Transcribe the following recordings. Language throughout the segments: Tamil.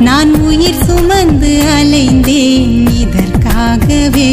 நான் உயிர் சுமந்து அலைந்தேன் இதற்காகவே.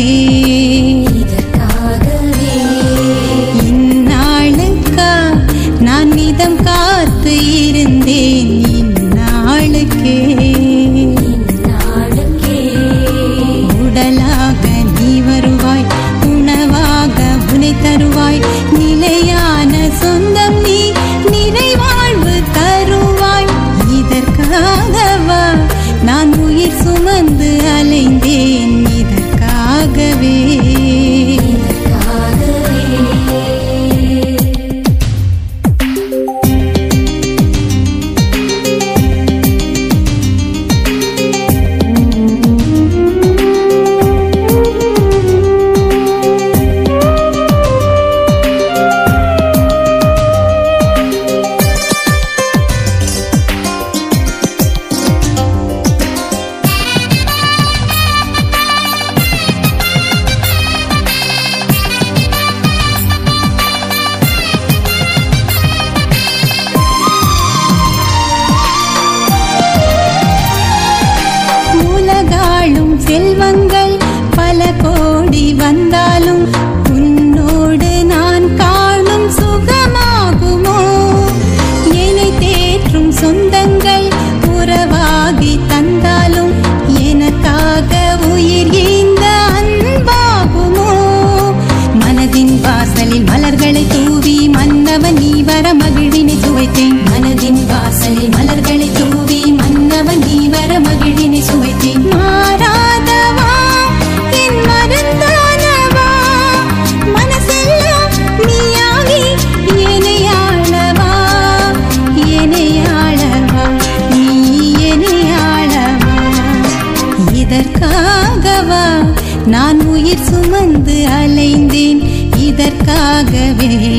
உயிர் சுமந்து அலைந்தேன். இதற்காகவே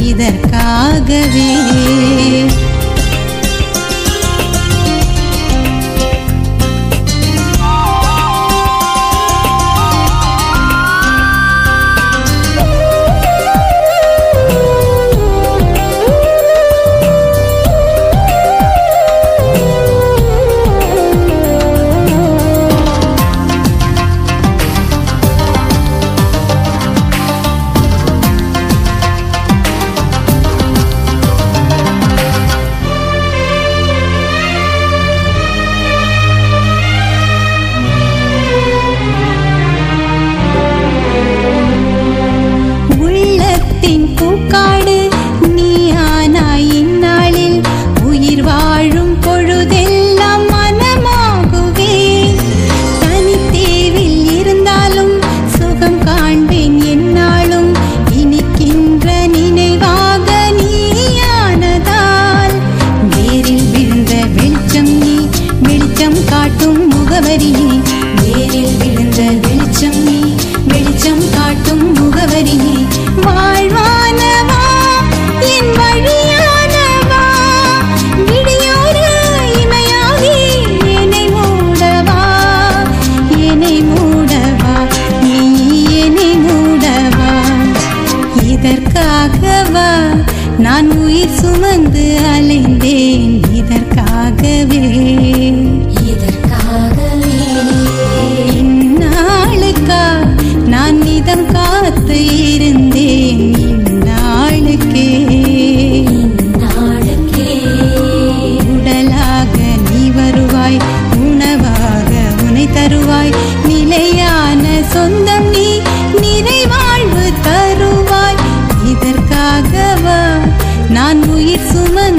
இதற்காகவே. காட்டும் முகவரியே நீ. விழுந்த வெளிச்சம் நீ. வெளிச்சம் காட்டும் முகவரியே வாழ்வானவா? என் வழியானவா? விடியோர இமையாகி என்னை மூடவா? என்னை மூடவா? நீ என்னை மூடவா? இதற்காகவா நான் உயிர் சுமந்து அலைந்தேன்? இதற்காகவே நிதம் காத்து இருந்தேன் நாளுக்கே. உடலாக நீ வருவாய் உணவாக உனை தருவாய். நிலையான சொந்தம் நீ நிறைவாழ்வு தருவாய். இதற்காகவா நான் உயிர் சும